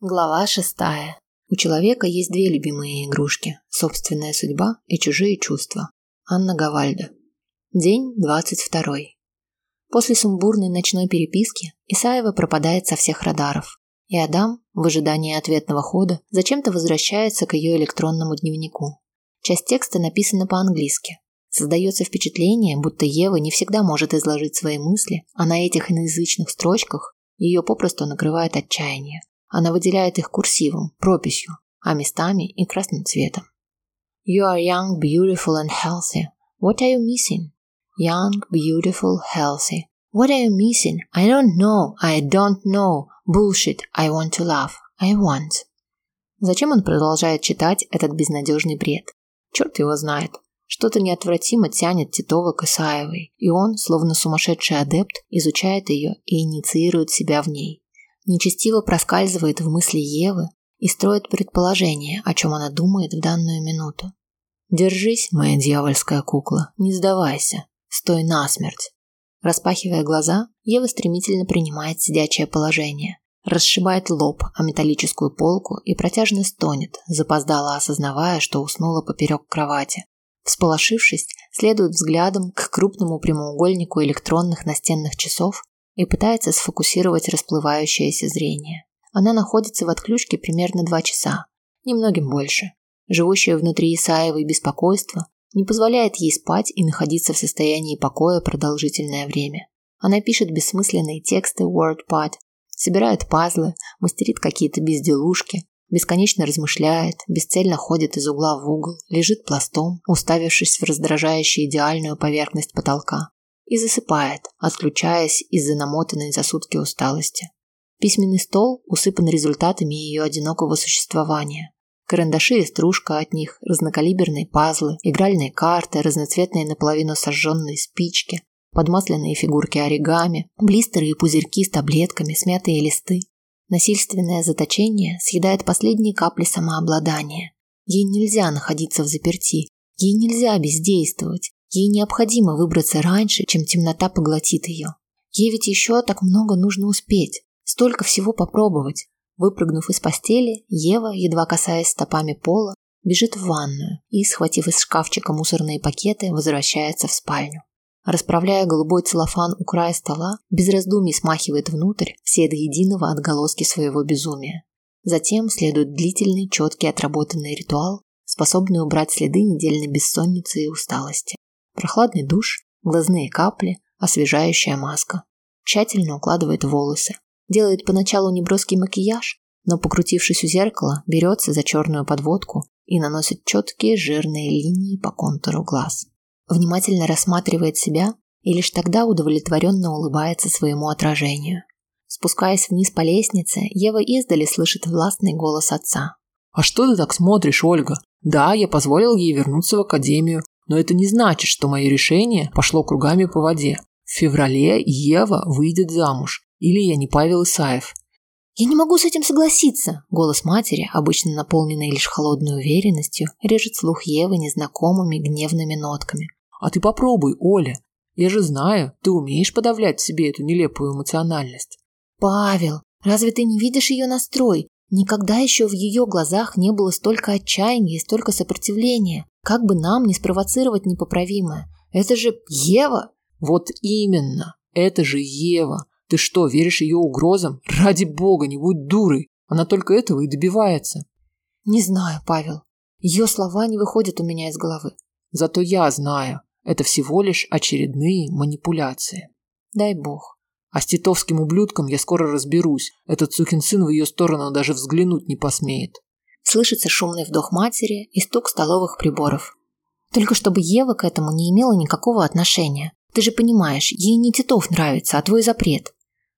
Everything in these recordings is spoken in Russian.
Глава шестая. У человека есть две любимые игрушки – собственная судьба и чужие чувства. Анна Гавальда. День двадцать второй. После сумбурной ночной переписки Исаева пропадает со всех радаров. И Адам, в ожидании ответного хода, зачем-то возвращается к ее электронному дневнику. Часть текста написана по-английски. Создается впечатление, будто Ева не всегда может изложить свои мысли, а на этих иноязычных строчках ее попросту накрывает отчаяние. Она выделяет их курсивом, прописью, а местами и красным цветом. You are young, beautiful and healthy. What are you missing? Young, beautiful, healthy. What are you missing? I don't know. I don't know. Bullshit. I want to love. I want. Зачем он продолжает читать этот безнадежный бред? Черт его знает. Что-то неотвратимо тянет Титова к Исаевой, и он, словно сумасшедший адепт, изучает ее и инициирует себя в ней нечестиво проскальзывает в мысли Евы и строит предположение, о чем она думает в данную минуту. «Держись, моя дьявольская кукла, не сдавайся, стой насмерть». Распахивая глаза, Ева стремительно принимает сидячее положение, расшибает лоб о металлическую полку и протяжно стонет, запоздало осознавая, что уснула поперек кровати. Всполошившись, следует взглядом к крупному прямоугольнику электронных настенных часов и пытается сфокусировать расплывающееся зрение. Она находится в отключке примерно два часа, немногим больше. Живущее внутри Исаевой беспокойство не позволяет ей спать и находиться в состоянии покоя продолжительное время. Она пишет бессмысленные тексты в WordPad, собирает пазлы, мастерит какие-то безделушки, бесконечно размышляет, бесцельно ходит из угла в угол, лежит пластом, уставившись в раздражающую идеальную поверхность потолка и засыпает, отключаясь из-за намотанной за сутки усталости. Письменный стол усыпан результатами ее одинокого существования. Карандаши и стружка от них, разнокалиберные пазлы, игральные карты, разноцветные наполовину сожженные спички, подмасленные фигурки оригами, блистеры и пузырьки с таблетками, смятые листы. Насильственное заточение съедает последние капли самообладания. Ей нельзя находиться в заперти, ей нельзя бездействовать, Ей необходимо выбраться раньше, чем темнота поглотит ее. Ей ведь еще так много нужно успеть, столько всего попробовать. Выпрыгнув из постели, Ева, едва касаясь стопами пола, бежит в ванную и, схватив из шкафчика мусорные пакеты, возвращается в спальню. Расправляя голубой целлофан у края стола, без раздумий смахивает внутрь все до единого отголоски своего безумия. Затем следует длительный, четкий отработанный ритуал, способный убрать следы недельной бессонницы и усталости. Прохладный душ, глазные капли, освежающая маска. Тщательно укладывает волосы. Делает поначалу неброский макияж, но, покрутившись у зеркала, берется за черную подводку и наносит четкие жирные линии по контуру глаз. Внимательно рассматривает себя и лишь тогда удовлетворенно улыбается своему отражению. Спускаясь вниз по лестнице, Ева издали слышит властный голос отца. «А что ты так смотришь, Ольга? Да, я позволил ей вернуться в академию, но это не значит, что мое решение пошло кругами по воде. В феврале Ева выйдет замуж. Или я не Павел Исаев. «Я не могу с этим согласиться!» Голос матери, обычно наполненный лишь холодной уверенностью, режет слух Евы незнакомыми гневными нотками. «А ты попробуй, Оля. Я же знаю, ты умеешь подавлять в себе эту нелепую эмоциональность». «Павел, разве ты не видишь ее настрой? Никогда еще в ее глазах не было столько отчаяния и столько сопротивления. Как бы нам не спровоцировать непоправимое? Это же Ева! Вот именно. Это же Ева. Ты что, веришь ее угрозам? Ради бога, не будь дурой. Она только этого и добивается. Не знаю, Павел. Ее слова не выходят у меня из головы. Зато я знаю. Это всего лишь очередные манипуляции. Дай бог. А с титовским ублюдком я скоро разберусь. Этот сукин сын в ее сторону даже взглянуть не посмеет. Слышится шумный вдох матери и стук столовых приборов. Только чтобы Ева к этому не имела никакого отношения. Ты же понимаешь, ей не Титов нравится, а твой запрет.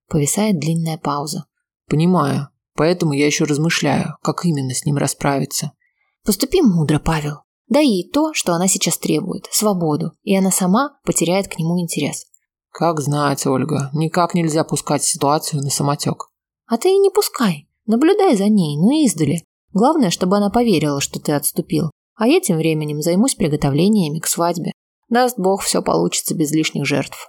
Повисает длинная пауза. Понимаю. Поэтому я еще размышляю, как именно с ним расправиться. Поступи мудро, Павел. Дай ей то, что она сейчас требует, свободу, и она сама потеряет к нему интерес. Как знать, Ольга, никак нельзя пускать ситуацию на самотек. А ты и не пускай. Наблюдай за ней, но издали. Главное, чтобы она поверила, что ты отступил. А я тем временем займусь приготовлениями к свадьбе. Даст Бог, все получится без лишних жертв.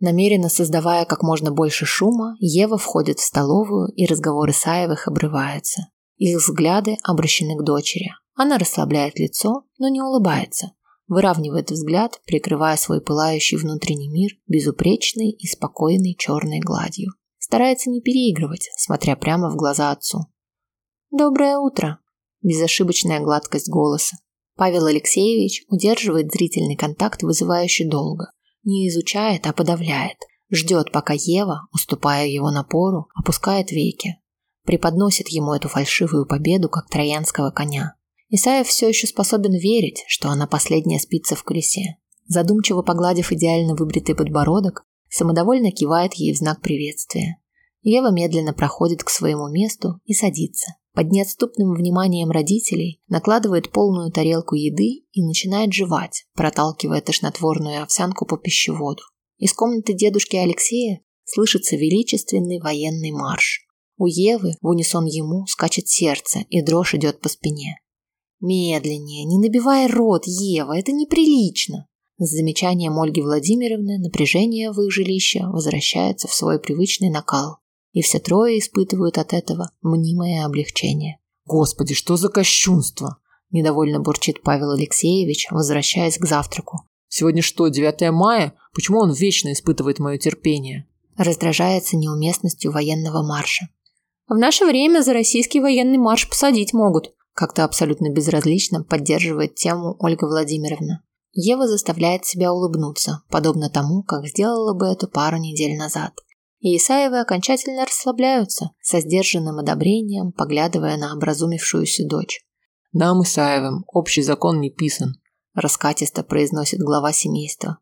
Намеренно создавая как можно больше шума, Ева входит в столовую, и разговоры Саевых обрываются. Их взгляды обращены к дочери. Она расслабляет лицо, но не улыбается. Выравнивает взгляд, прикрывая свой пылающий внутренний мир безупречной и спокойной черной гладью. Старается не переигрывать, смотря прямо в глаза отцу. «Доброе утро!» Безошибочная гладкость голоса. Павел Алексеевич удерживает зрительный контакт вызывающе долго. Не изучает, а подавляет. Ждет, пока Ева, уступая его напору, опускает веки. Преподносит ему эту фальшивую победу, как троянского коня. Исаев все еще способен верить, что она последняя спица в колесе. Задумчиво погладив идеально выбритый подбородок, самодовольно кивает ей в знак приветствия. Ева медленно проходит к своему месту и садится. Под неотступным вниманием родителей накладывает полную тарелку еды и начинает жевать, проталкивая тошнотворную овсянку по пищеводу. Из комнаты дедушки Алексея слышится величественный военный марш. У Евы в унисон ему скачет сердце, и дрожь идет по спине. Медленнее, не набивай рот, Ева, это неприлично. С замечанием Ольги Владимировны напряжение в их жилище возвращается в свой привычный накал, и все трое испытывают от этого мнимое облегчение. Господи, что за кощунство! недовольно бурчит Павел Алексеевич, возвращаясь к завтраку. Сегодня что, 9 мая? Почему он вечно испытывает мое терпение? Раздражается неуместностью военного марша. В наше время за российский военный марш посадить могут, как-то абсолютно безразлично поддерживает тему Ольга Владимировна. Ева заставляет себя улыбнуться, подобно тому, как сделала бы это пару недель назад. И Исаевы окончательно расслабляются, со сдержанным одобрением, поглядывая на образумившуюся дочь. «Нам, Исаевым, общий закон не писан», – раскатисто произносит глава семейства.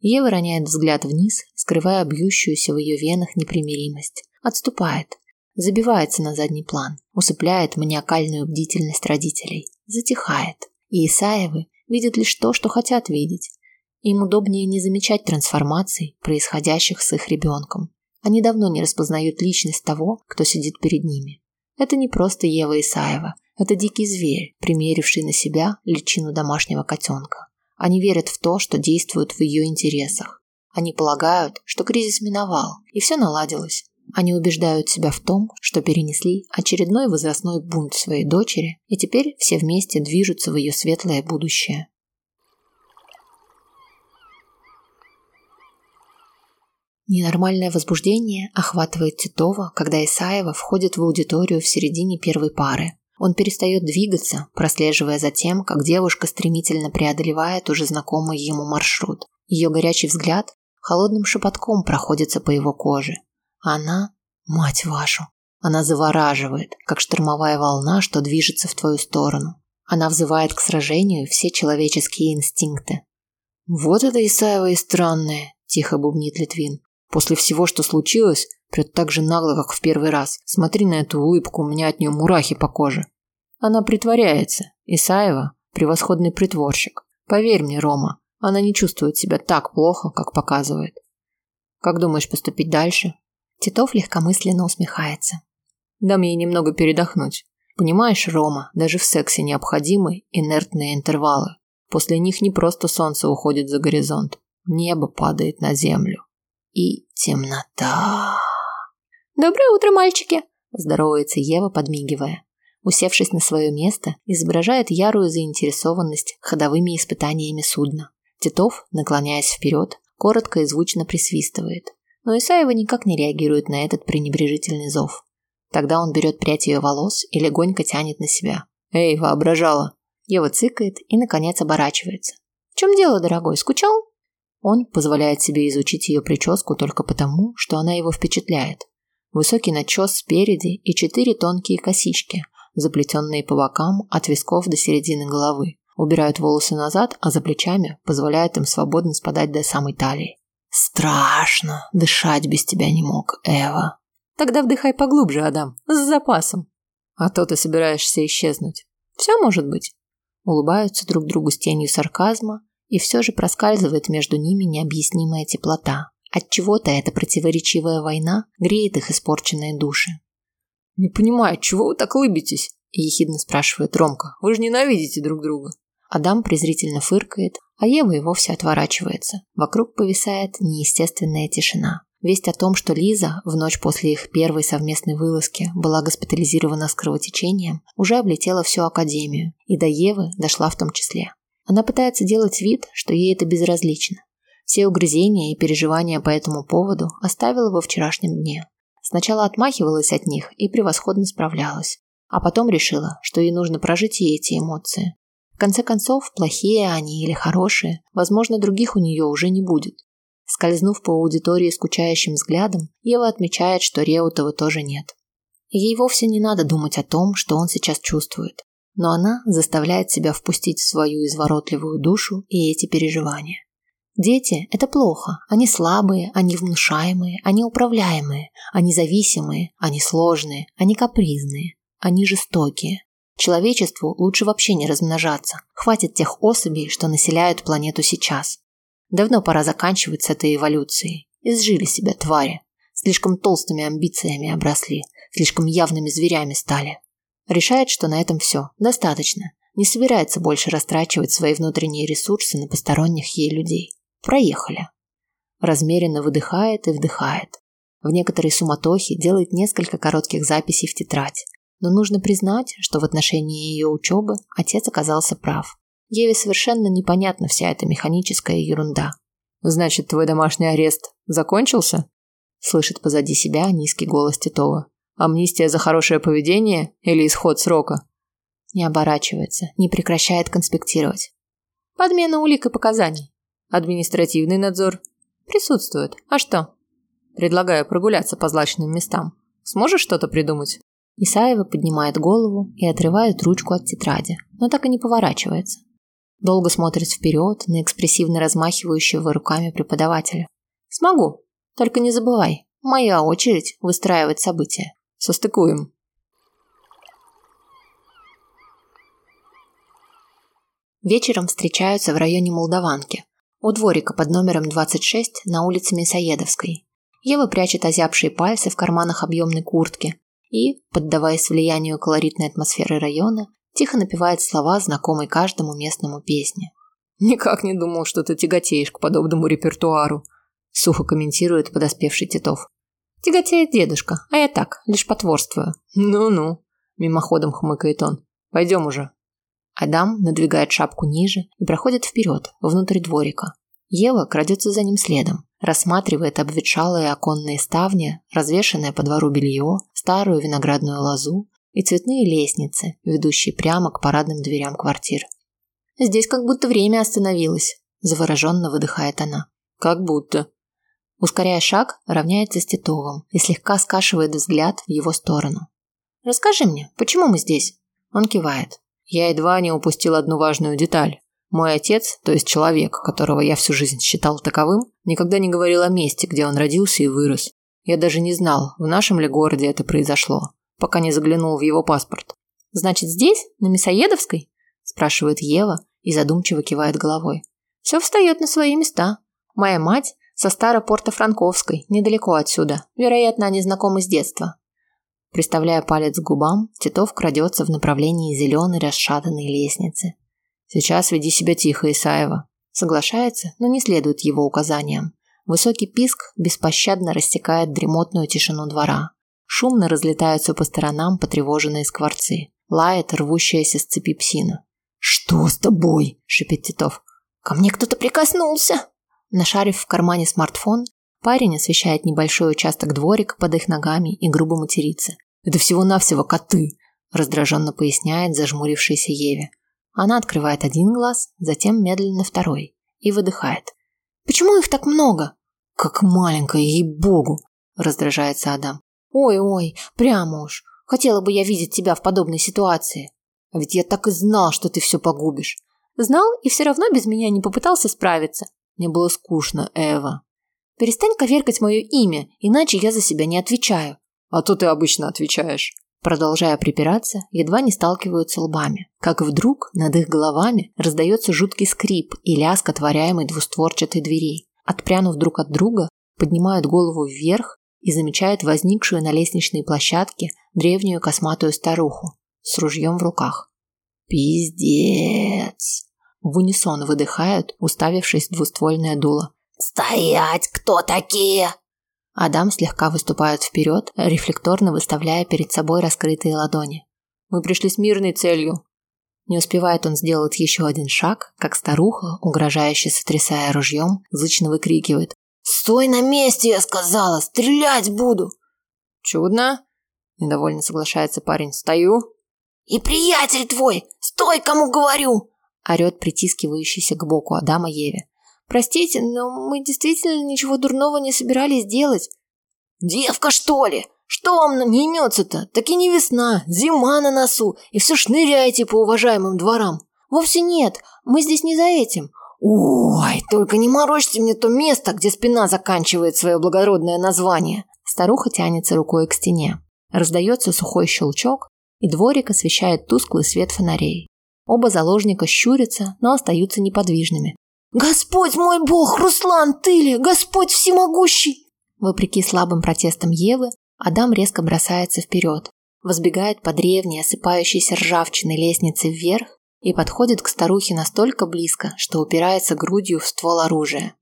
Ева роняет взгляд вниз, скрывая бьющуюся в ее венах непримиримость. Отступает, забивается на задний план, усыпляет маниакальную бдительность родителей, затихает. И Исаевы видят лишь то, что хотят видеть. Им удобнее не замечать трансформаций, происходящих с их ребенком. Они давно не распознают личность того, кто сидит перед ними. Это не просто Ева Исаева, это дикий зверь, примеривший на себя личину домашнего котенка. Они верят в то, что действуют в ее интересах. Они полагают, что кризис миновал, и все наладилось, они убеждают себя в том, что перенесли очередной возрастной бунт своей дочери, и теперь все вместе движутся в ее светлое будущее. Ненормальное возбуждение охватывает Титова, когда Исаева входит в аудиторию в середине первой пары. Он перестает двигаться, прослеживая за тем, как девушка стремительно преодолевает уже знакомый ему маршрут. Ее горячий взгляд холодным шепотком проходится по его коже. Она, мать вашу, она завораживает, как штормовая волна, что движется в твою сторону. Она взывает к сражению все человеческие инстинкты. Вот это Исаева и странное, тихо бубнит Литвин. После всего, что случилось, прет так же нагло, как в первый раз. Смотри на эту улыбку, у меня от нее мурахи по коже. Она притворяется. Исаева – превосходный притворщик. Поверь мне, Рома, она не чувствует себя так плохо, как показывает. Как думаешь поступить дальше? Титов легкомысленно усмехается. Дам ей немного передохнуть. Понимаешь, Рома, даже в сексе необходимы инертные интервалы. После них не просто солнце уходит за горизонт, небо падает на землю. И темнота. Доброе утро, мальчики, здоровается Ева, подмигивая. Усевшись на свое место, изображает ярую заинтересованность ходовыми испытаниями судна. Титов, наклоняясь вперед, коротко и звучно присвистывает но Исаева никак не реагирует на этот пренебрежительный зов. Тогда он берет прядь ее волос и легонько тянет на себя. «Эй, воображала!» Ева цыкает и, наконец, оборачивается. «В чем дело, дорогой, скучал?» Он позволяет себе изучить ее прическу только потому, что она его впечатляет. Высокий начес спереди и четыре тонкие косички, заплетенные по бокам от висков до середины головы. Убирают волосы назад, а за плечами позволяют им свободно спадать до самой талии. Страшно. Дышать без тебя не мог, Эва. Тогда вдыхай поглубже, Адам, с запасом. А то ты собираешься исчезнуть. Все может быть. Улыбаются друг другу с тенью сарказма, и все же проскальзывает между ними необъяснимая теплота. От чего-то эта противоречивая война греет их испорченные души. Не понимаю, чего вы так улыбитесь? ехидно спрашивает Ромка. Вы же ненавидите друг друга. Адам презрительно фыркает, а Ева и вовсе отворачивается. Вокруг повисает неестественная тишина. Весть о том, что Лиза в ночь после их первой совместной вылазки была госпитализирована с кровотечением, уже облетела всю академию, и до Евы дошла в том числе. Она пытается делать вид, что ей это безразлично. Все угрызения и переживания по этому поводу оставила во вчерашнем дне. Сначала отмахивалась от них и превосходно справлялась, а потом решила, что ей нужно прожить и эти эмоции. В конце концов, плохие они или хорошие, возможно, других у нее уже не будет. Скользнув по аудитории скучающим взглядом, Ева отмечает, что Реутова тоже нет. Ей вовсе не надо думать о том, что он сейчас чувствует, но она заставляет себя впустить в свою изворотливую душу и эти переживания. Дети – это плохо. Они слабые, они внушаемые, они управляемые, они зависимые, они сложные, они капризные, они жестокие. Человечеству лучше вообще не размножаться. Хватит тех особей, что населяют планету сейчас. Давно пора заканчивать с этой эволюцией. Изжили себя твари. Слишком толстыми амбициями обросли, слишком явными зверями стали. Решает, что на этом все, достаточно. Не собирается больше растрачивать свои внутренние ресурсы на посторонних ей людей. Проехали. Размеренно выдыхает и вдыхает. В некоторой суматохе делает несколько коротких записей в тетрадь. Но нужно признать, что в отношении ее учебы отец оказался прав. Еве совершенно непонятна вся эта механическая ерунда. «Значит, твой домашний арест закончился?» Слышит позади себя низкий голос Титова. «Амнистия за хорошее поведение или исход срока?» Не оборачивается, не прекращает конспектировать. «Подмена улик и показаний. Административный надзор. Присутствует. А что?» «Предлагаю прогуляться по злачным местам. Сможешь что-то придумать?» Исаева поднимает голову и отрывает ручку от тетради, но так и не поворачивается. Долго смотрит вперед на экспрессивно размахивающего руками преподавателя. «Смогу. Только не забывай, моя очередь выстраивать события. Состыкуем». Вечером встречаются в районе Молдаванки, у дворика под номером 26 на улице Мясоедовской. Ева прячет озябшие пальцы в карманах объемной куртки и, поддаваясь влиянию колоритной атмосферы района, Тихо напевает слова, знакомой каждому местному песни. «Никак не думал, что ты тяготеешь к подобному репертуару», сухо комментирует подоспевший Титов. «Тяготеет дедушка, а я так, лишь потворствую». «Ну-ну», мимоходом хмыкает он. «Пойдем уже». Адам надвигает шапку ниже и проходит вперед, внутрь дворика. Ева крадется за ним следом, рассматривает обветшалые оконные ставни, развешанное по двору белье, старую виноградную лозу, и цветные лестницы, ведущие прямо к парадным дверям квартир. Здесь как будто время остановилось, завороженно выдыхает она. Как будто. Ускоряя шаг, равняется с Титовым и слегка скашивает взгляд в его сторону. Расскажи мне, почему мы здесь? Он кивает. Я едва не упустил одну важную деталь. Мой отец, то есть человек, которого я всю жизнь считал таковым, никогда не говорил о месте, где он родился и вырос. Я даже не знал, в нашем ли городе это произошло пока не заглянул в его паспорт. «Значит, здесь, на Мясоедовской?» – спрашивает Ева и задумчиво кивает головой. «Все встает на свои места. Моя мать со Старо-Порто-Франковской, недалеко отсюда. Вероятно, они знакомы с детства». Приставляя палец к губам, Титов крадется в направлении зеленой расшатанной лестницы. «Сейчас веди себя тихо, Исаева». Соглашается, но не следует его указаниям. Высокий писк беспощадно рассекает дремотную тишину двора. Шумно разлетаются по сторонам потревоженные скворцы. Лает рвущаяся с цепи псина. «Что с тобой?» – шипит Титов. «Ко мне кто-то прикоснулся!» Нашарив в кармане смартфон, парень освещает небольшой участок дворика под их ногами и грубо матерится. «Это всего-навсего коты!» – раздраженно поясняет зажмурившейся Еве. Она открывает один глаз, затем медленно второй и выдыхает. «Почему их так много?» «Как маленькая, ей-богу!» – раздражается Адам. Ой-ой, прямо уж. Хотела бы я видеть тебя в подобной ситуации. А ведь я так и знал, что ты все погубишь. Знал и все равно без меня не попытался справиться. Мне было скучно, Эва. Перестань коверкать мое имя, иначе я за себя не отвечаю. А то ты обычно отвечаешь. Продолжая припираться, едва не сталкиваются лбами. Как вдруг над их головами раздается жуткий скрип и лязг отворяемой двустворчатой двери. Отпрянув друг от друга, поднимают голову вверх и замечает возникшую на лестничной площадке древнюю косматую старуху с ружьем в руках. «Пиздец!» В унисон выдыхают, уставившись в двуствольное дуло. «Стоять! Кто такие?» Адам слегка выступает вперед, рефлекторно выставляя перед собой раскрытые ладони. «Мы пришли с мирной целью». Не успевает он сделать еще один шаг, как старуха, угрожающе сотрясая ружьем, зычно выкрикивает. «Стой на месте, я сказала! Стрелять буду!» «Чудно!» – недовольно соглашается парень. «Стою!» «И приятель твой! Стой, кому говорю!» – орет притискивающийся к боку Адама Еве. Простите, но мы действительно ничего дурного не собирались делать. Девка, что ли? Что вам не имется-то? Так и не весна, зима на носу, и все шныряете по уважаемым дворам. Вовсе нет, мы здесь не за этим. Ой, только не морочьте мне то место, где спина заканчивает свое благородное название. Старуха тянется рукой к стене. Раздается сухой щелчок, и дворик освещает тусклый свет фонарей. Оба заложника щурятся, но остаются неподвижными, «Господь мой бог, Руслан, ты ли? Господь всемогущий!» Вопреки слабым протестам Евы, Адам резко бросается вперед, возбегает по древней, осыпающейся ржавчиной лестнице вверх и подходит к старухе настолько близко, что упирается грудью в ствол оружия.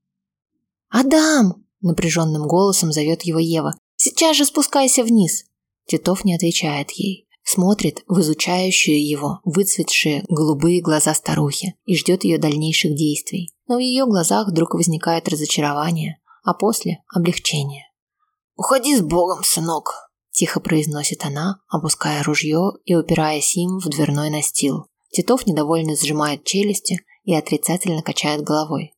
«Адам!» – напряженным голосом зовет его Ева. «Сейчас же спускайся вниз!» Титов не отвечает ей смотрит в изучающую его выцветшие голубые глаза старухи и ждет ее дальнейших действий. Но в ее глазах вдруг возникает разочарование, а после – облегчение. «Уходи с Богом, сынок!» – тихо произносит она, опуская ружье и упираясь им в дверной настил. Титов недовольно сжимает челюсти и отрицательно качает головой.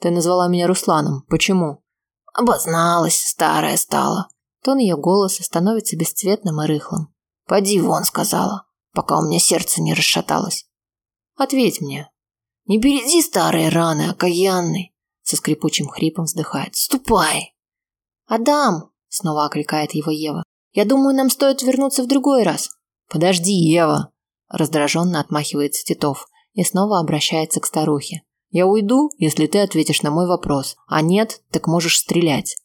«Ты назвала меня Русланом. Почему?» «Обозналась, старая стала». Тон ее голоса становится бесцветным и рыхлым. Поди вон, сказала, пока у меня сердце не расшаталось. Ответь мне. Не береди старые раны, окаянный, со скрипучим хрипом вздыхает. Ступай. Адам, снова окликает его Ева. Я думаю, нам стоит вернуться в другой раз. Подожди, Ева, раздраженно отмахивается Титов и снова обращается к старухе. Я уйду, если ты ответишь на мой вопрос, а нет, так можешь стрелять.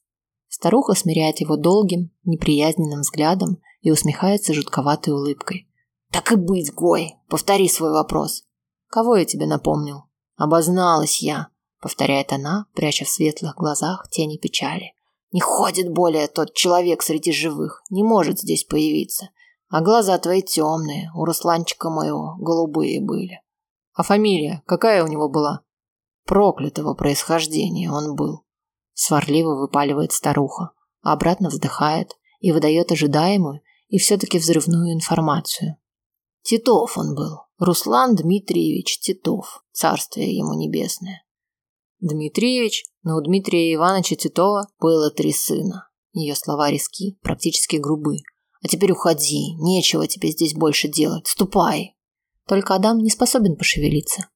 Старуха смиряет его долгим, неприязненным взглядом и усмехается жутковатой улыбкой. «Так и быть, Гой, повтори свой вопрос». «Кого я тебе напомнил?» «Обозналась я», — повторяет она, пряча в светлых глазах тени печали. «Не ходит более тот человек среди живых, не может здесь появиться. А глаза твои темные, у Русланчика моего голубые были». «А фамилия? Какая у него была?» «Проклятого происхождения он был», — сварливо выпаливает старуха, а обратно вздыхает и выдает ожидаемую и все-таки взрывную информацию. Титов он был. Руслан Дмитриевич Титов. Царствие ему небесное. Дмитриевич? Но у Дмитрия Ивановича Титова было три сына. Ее слова риски, практически грубы. А теперь уходи, нечего тебе здесь больше делать. Ступай. Только Адам не способен пошевелиться.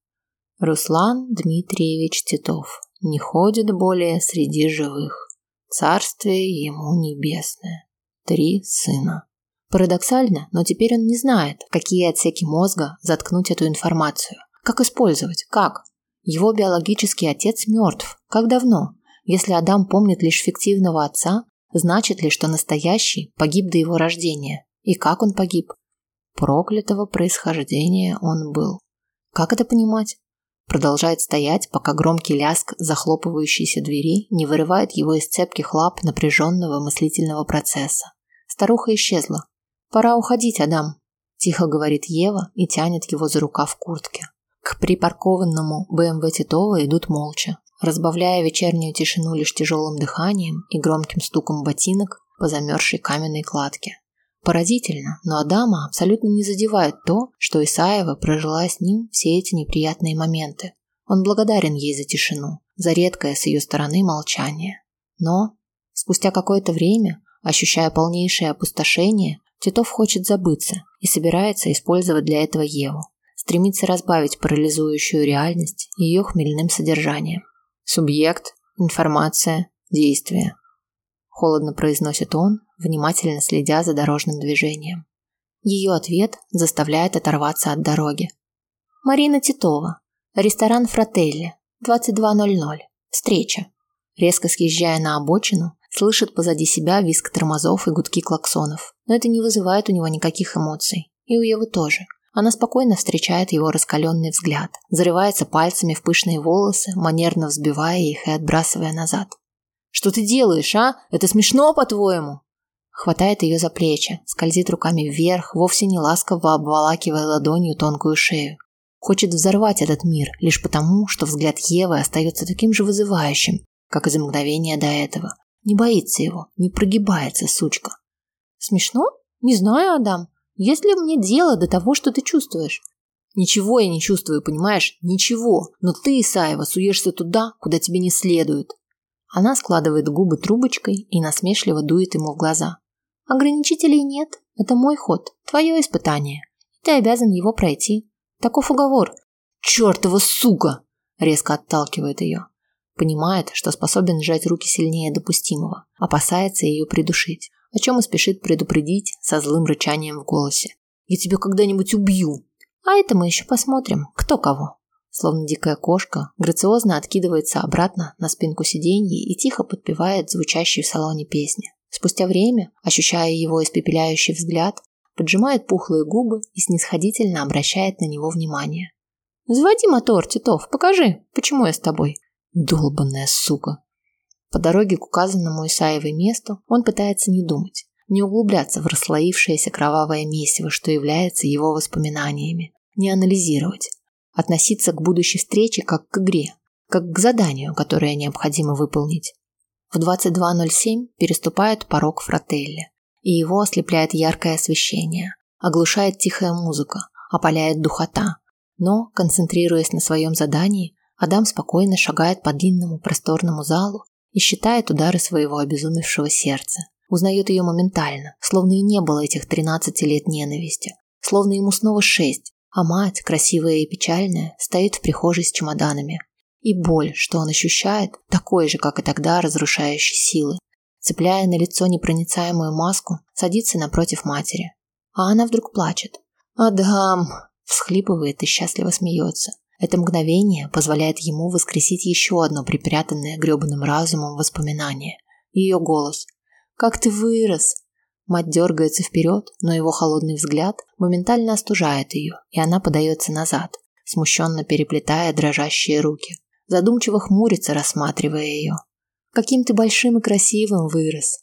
Руслан Дмитриевич Титов не ходит более среди живых. Царствие ему небесное. Три сына. Парадоксально, но теперь он не знает, какие отсеки мозга заткнуть эту информацию. Как использовать? Как? Его биологический отец мертв. Как давно? Если Адам помнит лишь фиктивного отца, значит ли, что настоящий погиб до его рождения? И как он погиб? Проклятого происхождения он был. Как это понимать? Продолжает стоять, пока громкий ляск захлопывающейся двери не вырывает его из цепких лап напряженного мыслительного процесса. Старуха исчезла. «Пора уходить, Адам», – тихо говорит Ева и тянет его за рукав куртки. К припаркованному БМВ Титова идут молча, разбавляя вечернюю тишину лишь тяжелым дыханием и громким стуком ботинок по замерзшей каменной кладке. Поразительно, но Адама абсолютно не задевает то, что Исаева прожила с ним все эти неприятные моменты. Он благодарен ей за тишину, за редкое с ее стороны молчание. Но спустя какое-то время, ощущая полнейшее опустошение, Титов хочет забыться и собирается использовать для этого Еву. Стремится разбавить парализующую реальность ее хмельным содержанием. Субъект, информация, действие. Холодно произносит он, внимательно следя за дорожным движением. Ее ответ заставляет оторваться от дороги. Марина Титова. Ресторан Фрателли. 22.00. Встреча. Резко съезжая на обочину, слышит позади себя визг тормозов и гудки клаксонов. Но это не вызывает у него никаких эмоций. И у Евы тоже. Она спокойно встречает его раскаленный взгляд, зарывается пальцами в пышные волосы, манерно взбивая их и отбрасывая назад. «Что ты делаешь, а? Это смешно, по-твоему?» Хватает ее за плечи, скользит руками вверх, вовсе не ласково обволакивая ладонью тонкую шею. Хочет взорвать этот мир лишь потому, что взгляд Евы остается таким же вызывающим, как и за мгновение до этого. Не боится его, не прогибается, сучка. «Смешно? Не знаю, Адам. Есть ли мне дело до того, что ты чувствуешь? Ничего я не чувствую, понимаешь? Ничего. Но ты, Исаева, суешься туда, куда тебе не следует. Она складывает губы трубочкой и насмешливо дует ему в глаза. Ограничителей нет. Это мой ход. Твое испытание. Ты обязан его пройти. Таков уговор. Чертова сука! Резко отталкивает ее. Понимает, что способен сжать руки сильнее допустимого. Опасается ее придушить о чем и спешит предупредить со злым рычанием в голосе. «Я тебя когда-нибудь убью!» «А это мы еще посмотрим, кто кого!» Словно дикая кошка, грациозно откидывается обратно на спинку сиденья и тихо подпевает звучащую в салоне песни. Спустя время, ощущая его испепеляющий взгляд, поджимает пухлые губы и снисходительно обращает на него внимание. «Заводи мотор, Титов, покажи, почему я с тобой?» «Долбанная сука!» По дороге к указанному Исаевой месту он пытается не думать, не углубляться в расслоившееся кровавое месиво, что является его воспоминаниями, не анализировать, относиться к будущей встрече как к игре, как к заданию, которое необходимо выполнить. В 22.07 переступает порог фрателли, и его ослепляет яркое освещение, оглушает тихая музыка, опаляет духота. Но, концентрируясь на своем задании, Адам спокойно шагает по длинному просторному залу и считает удары своего обезумевшего сердца. Узнает ее моментально, словно и не было этих 13 лет ненависти, словно ему снова шесть, а мать, красивая и печальная, стоит в прихожей с чемоданами. И боль, что он ощущает, такой же, как и тогда, разрушающей силы. Цепляя на лицо непроницаемую маску, садится напротив матери. А она вдруг плачет. «Адам!» – всхлипывает и счастливо смеется. Это мгновение позволяет ему воскресить еще одно припрятанное гребаным разумом воспоминание. Ее голос. «Как ты вырос!» Мать дергается вперед, но его холодный взгляд моментально остужает ее, и она подается назад, смущенно переплетая дрожащие руки. Задумчиво хмурится, рассматривая ее. «Каким ты большим и красивым вырос!»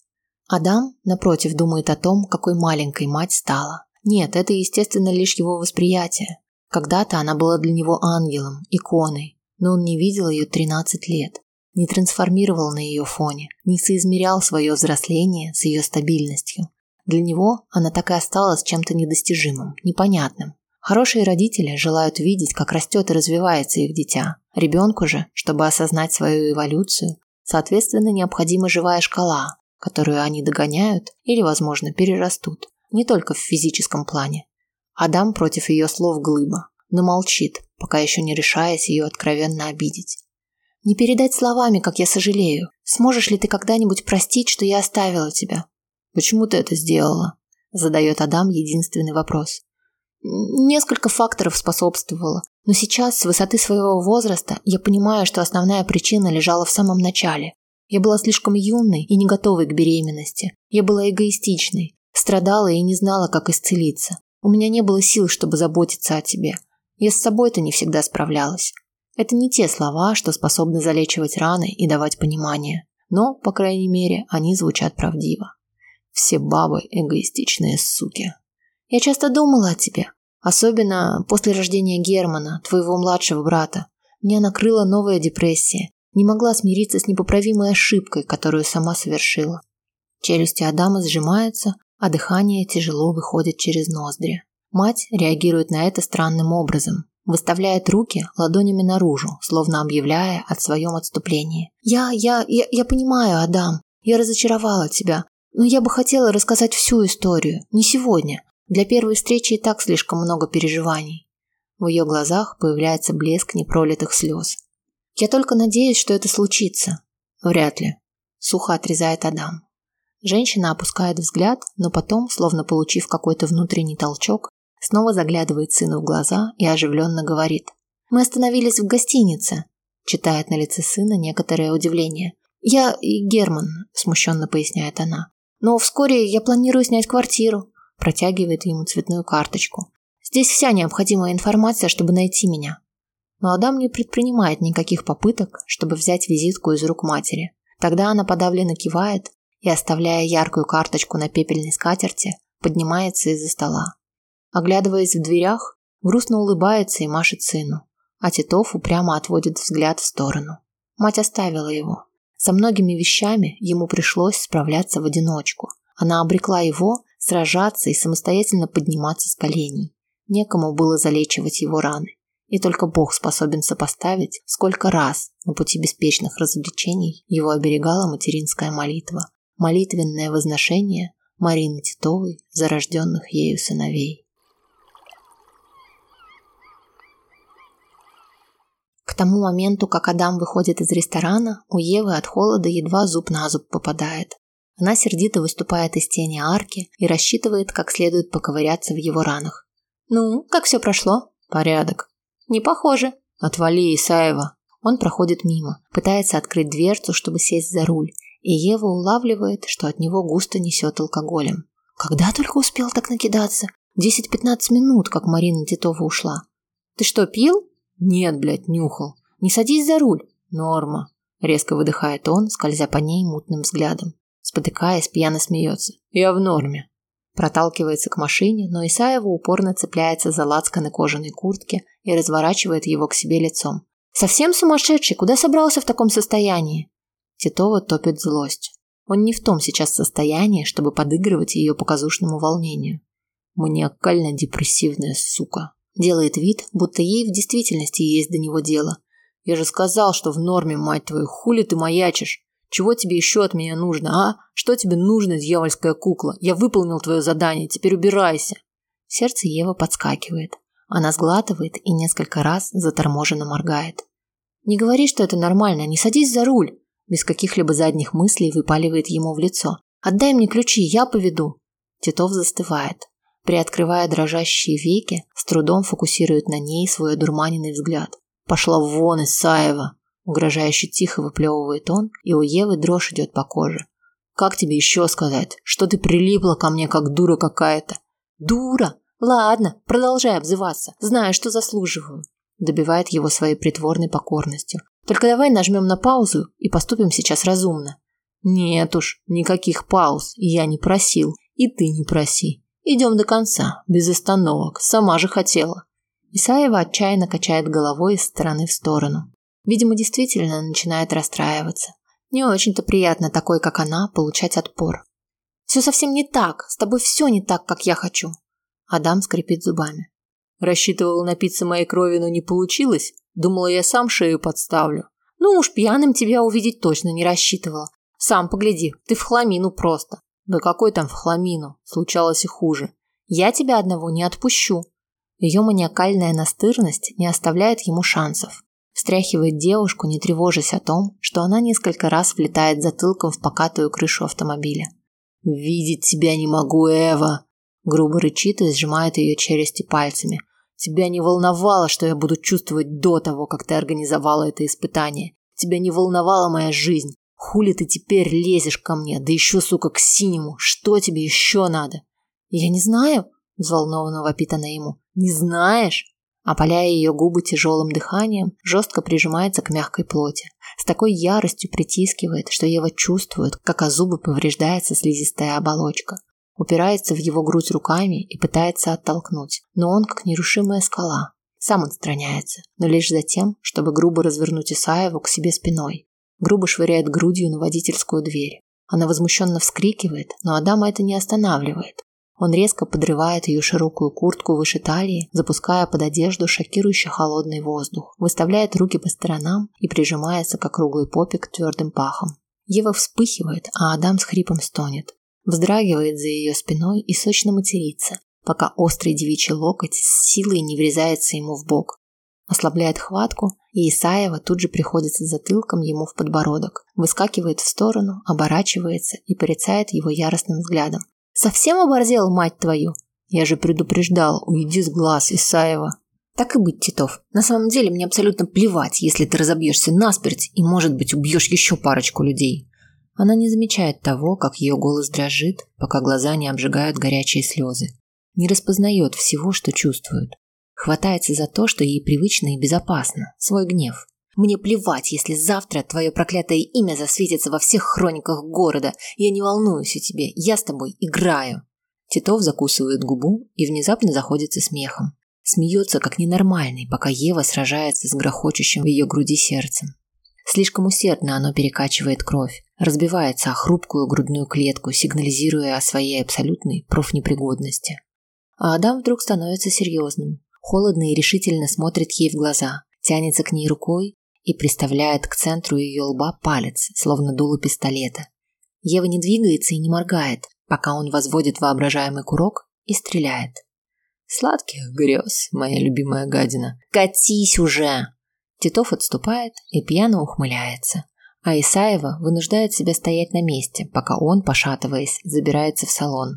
Адам, напротив, думает о том, какой маленькой мать стала. Нет, это, естественно, лишь его восприятие. Когда-то она была для него ангелом, иконой, но он не видел ее 13 лет, не трансформировал на ее фоне, не соизмерял свое взросление с ее стабильностью. Для него она так и осталась чем-то недостижимым, непонятным. Хорошие родители желают видеть, как растет и развивается их дитя. Ребенку же, чтобы осознать свою эволюцию, соответственно, необходима живая шкала, которую они догоняют или, возможно, перерастут, не только в физическом плане, Адам против ее слов глыба, но молчит, пока еще не решаясь ее откровенно обидеть. «Не передать словами, как я сожалею. Сможешь ли ты когда-нибудь простить, что я оставила тебя?» «Почему ты это сделала?» задает Адам единственный вопрос. Несколько факторов способствовало, но сейчас, с высоты своего возраста, я понимаю, что основная причина лежала в самом начале. Я была слишком юной и не готовой к беременности. Я была эгоистичной, страдала и не знала, как исцелиться. У меня не было сил, чтобы заботиться о тебе. Я с собой-то не всегда справлялась. Это не те слова, что способны залечивать раны и давать понимание. Но, по крайней мере, они звучат правдиво. Все бабы эгоистичные суки. Я часто думала о тебе. Особенно после рождения Германа, твоего младшего брата. Меня накрыла новая депрессия. Не могла смириться с непоправимой ошибкой, которую сама совершила. Челюсти Адама сжимаются, а дыхание тяжело выходит через ноздри. Мать реагирует на это странным образом, выставляет руки ладонями наружу, словно объявляя о своем отступлении. «Я, я, я, я понимаю, Адам, я разочаровала тебя, но я бы хотела рассказать всю историю, не сегодня. Для первой встречи и так слишком много переживаний». В ее глазах появляется блеск непролитых слез. «Я только надеюсь, что это случится». «Вряд ли», – сухо отрезает Адам. Женщина опускает взгляд, но потом, словно получив какой-то внутренний толчок, снова заглядывает сыну в глаза и оживленно говорит. «Мы остановились в гостинице», – читает на лице сына некоторое удивление. «Я и Герман», – смущенно поясняет она. «Но вскоре я планирую снять квартиру», – протягивает ему цветную карточку. Здесь вся необходимая информация, чтобы найти меня. Но Адам не предпринимает никаких попыток, чтобы взять визитку из рук матери. Тогда она подавленно кивает и, оставляя яркую карточку на пепельной скатерти, поднимается из-за стола. Оглядываясь в дверях, грустно улыбается и машет сыну, а Титов упрямо отводит взгляд в сторону. Мать оставила его. Со многими вещами ему пришлось справляться в одиночку. Она обрекла его сражаться и самостоятельно подниматься с коленей. Некому было залечивать его раны. И только Бог способен сопоставить, сколько раз на пути беспечных развлечений его оберегала материнская молитва, молитвенное возношение Марины Титовой за рожденных ею сыновей. К тому моменту, как Адам выходит из ресторана, у Евы от холода едва зуб на зуб попадает. Она сердито выступает из тени арки и рассчитывает, как следует поковыряться в его ранах. «Ну, как все прошло?» «Порядок». «Не похоже». «Отвали, Исаева». Он проходит мимо, пытается открыть дверцу, чтобы сесть за руль, и Ева улавливает, что от него густо несет алкоголем. Когда только успел так накидаться? 10-15 минут, как Марина Титова ушла. «Ты что, пил?» «Нет, блядь, нюхал». «Не садись за руль». «Норма», – резко выдыхает он, скользя по ней мутным взглядом. Спотыкаясь, пьяно смеется. «Я в норме». Проталкивается к машине, но Исаева упорно цепляется за лацканы кожаной куртки и разворачивает его к себе лицом. «Совсем сумасшедший? Куда собрался в таком состоянии?» Титова топит злость. Он не в том сейчас состоянии, чтобы подыгрывать ее показушному волнению. Маниакально-депрессивная сука. Делает вид, будто ей в действительности есть до него дело. Я же сказал, что в норме, мать твою, хули ты маячишь? Чего тебе еще от меня нужно, а? Что тебе нужно, дьявольская кукла? Я выполнил твое задание, теперь убирайся. Сердце Евы подскакивает. Она сглатывает и несколько раз заторможенно моргает. Не говори, что это нормально, не садись за руль. Без каких-либо задних мыслей выпаливает ему в лицо. Отдай мне ключи, я поведу. Титов застывает. Приоткрывая дрожащие веки, с трудом фокусирует на ней свой одурманенный взгляд. Пошла вон, Исаева! Угрожающе тихо выплевывает он, и у Евы дрожь идет по коже. Как тебе еще сказать, что ты прилипла ко мне, как дура какая-то? Дура? Ладно, продолжай обзываться. Знаю, что заслуживаю. Добивает его своей притворной покорностью. Только давай нажмем на паузу и поступим сейчас разумно. Нет уж, никаких пауз я не просил, и ты не проси. Идем до конца, без остановок, сама же хотела. Исаева отчаянно качает головой из стороны в сторону. Видимо, действительно начинает расстраиваться. Не очень-то приятно такой, как она, получать отпор. Все совсем не так. С тобой все не так, как я хочу. Адам скрипит зубами. Рассчитывал напиться моей крови, но не получилось. Думала, я сам шею подставлю. Ну уж пьяным тебя увидеть точно не рассчитывала. Сам погляди, ты в хламину просто. Да какой там в хламину? Случалось и хуже. Я тебя одного не отпущу. Ее маниакальная настырность не оставляет ему шансов. Встряхивает девушку, не тревожась о том, что она несколько раз влетает затылком в покатую крышу автомобиля. «Видеть тебя не могу, Эва!» Грубо рычит и сжимает ее челюсти пальцами. «Тебя не волновало, что я буду чувствовать до того, как ты организовала это испытание. Тебя не волновала моя жизнь. Хули ты теперь лезешь ко мне, да еще, сука, к синему. Что тебе еще надо?» «Я не знаю», – взволнованно вопит она ему. «Не знаешь?» опаляя ее губы тяжелым дыханием, жестко прижимается к мягкой плоти. С такой яростью притискивает, что Ева чувствует, как о зубы повреждается слизистая оболочка. Упирается в его грудь руками и пытается оттолкнуть, но он как нерушимая скала. Сам отстраняется, но лишь за тем, чтобы грубо развернуть Исаеву к себе спиной. Грубо швыряет грудью на водительскую дверь. Она возмущенно вскрикивает, но Адама это не останавливает. Он резко подрывает ее широкую куртку выше талии, запуская под одежду шокирующий холодный воздух, выставляет руки по сторонам и прижимается к округлой попе к твердым пахам. Ева вспыхивает, а Адам с хрипом стонет. Вздрагивает за ее спиной и сочно матерится, пока острый девичий локоть с силой не врезается ему в бок. Ослабляет хватку, и Исаева тут же приходится затылком ему в подбородок, выскакивает в сторону, оборачивается и порицает его яростным взглядом, Совсем оборзел, мать твою? Я же предупреждал, уйди с глаз, Исаева. Так и быть, Титов. На самом деле мне абсолютно плевать, если ты разобьешься насмерть и, может быть, убьешь еще парочку людей. Она не замечает того, как ее голос дрожит, пока глаза не обжигают горячие слезы. не распознает всего, что чувствует. Хватается за то, что ей привычно и безопасно, свой гнев. Мне плевать, если завтра твое проклятое имя засветится во всех хрониках города. Я не волнуюсь о тебе, я с тобой играю. Титов закусывает губу и внезапно заходится смехом. Смеется, как ненормальный, пока Ева сражается с грохочущим в ее груди сердцем. Слишком усердно оно перекачивает кровь, разбивается о хрупкую грудную клетку, сигнализируя о своей абсолютной профнепригодности. А Адам вдруг становится серьезным, холодно и решительно смотрит ей в глаза, тянется к ней рукой и приставляет к центру ее лба палец, словно дуло пистолета. Ева не двигается и не моргает, пока он возводит воображаемый курок и стреляет. Сладких грез, моя любимая гадина. Катись уже! Титов отступает и пьяно ухмыляется. А Исаева вынуждает себя стоять на месте, пока он, пошатываясь, забирается в салон.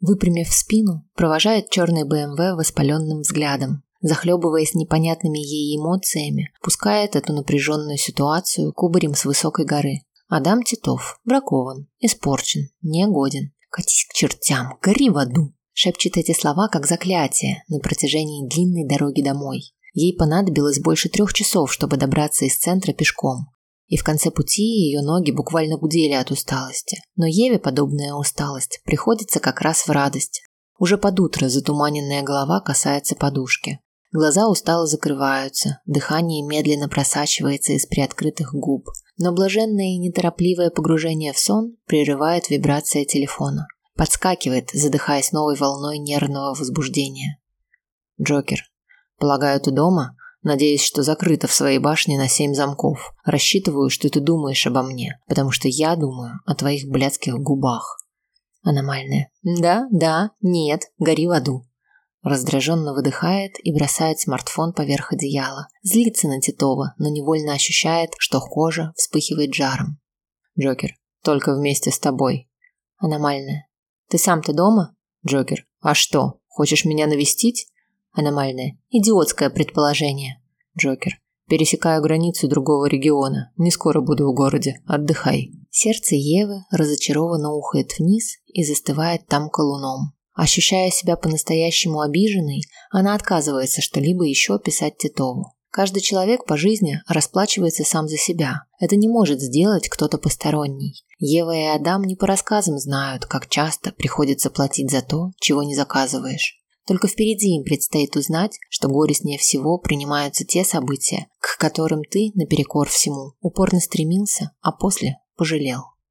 Выпрямив спину, провожает черный БМВ воспаленным взглядом, захлебываясь непонятными ей эмоциями, пускает эту напряженную ситуацию кубарем с высокой горы. Адам Титов бракован, испорчен, негоден. Катись к чертям, гори в аду. Шепчет эти слова как заклятие на протяжении длинной дороги домой. Ей понадобилось больше трех часов, чтобы добраться из центра пешком. И в конце пути ее ноги буквально гудели от усталости. Но Еве подобная усталость приходится как раз в радость. Уже под утро затуманенная голова касается подушки. Глаза устало закрываются, дыхание медленно просачивается из приоткрытых губ, но блаженное и неторопливое погружение в сон прерывает вибрация телефона. Подскакивает, задыхаясь новой волной нервного возбуждения. Джокер. Полагаю, ты дома? Надеюсь, что закрыта в своей башне на семь замков. Рассчитываю, что ты думаешь обо мне, потому что я думаю о твоих блядских губах. Аномальная. Да, да, нет, гори в аду. Раздраженно выдыхает и бросает смартфон поверх одеяла. Злится на Титова, но невольно ощущает, что кожа вспыхивает жаром. Джокер, только вместе с тобой. Аномальная. Ты сам-то дома? Джокер, а что, хочешь меня навестить? Аномальное. Идиотское предположение. Джокер. Пересекаю границу другого региона. Не скоро буду в городе. Отдыхай. Сердце Евы разочарованно ухает вниз и застывает там колуном. Ощущая себя по-настоящему обиженной, она отказывается что-либо еще писать Титову. Каждый человек по жизни расплачивается сам за себя. Это не может сделать кто-то посторонний. Ева и Адам не по рассказам знают, как часто приходится платить за то, чего не заказываешь. Только впереди им предстоит узнать, что горестнее всего принимаются те события, к которым ты, наперекор всему, упорно стремился, а после пожалел.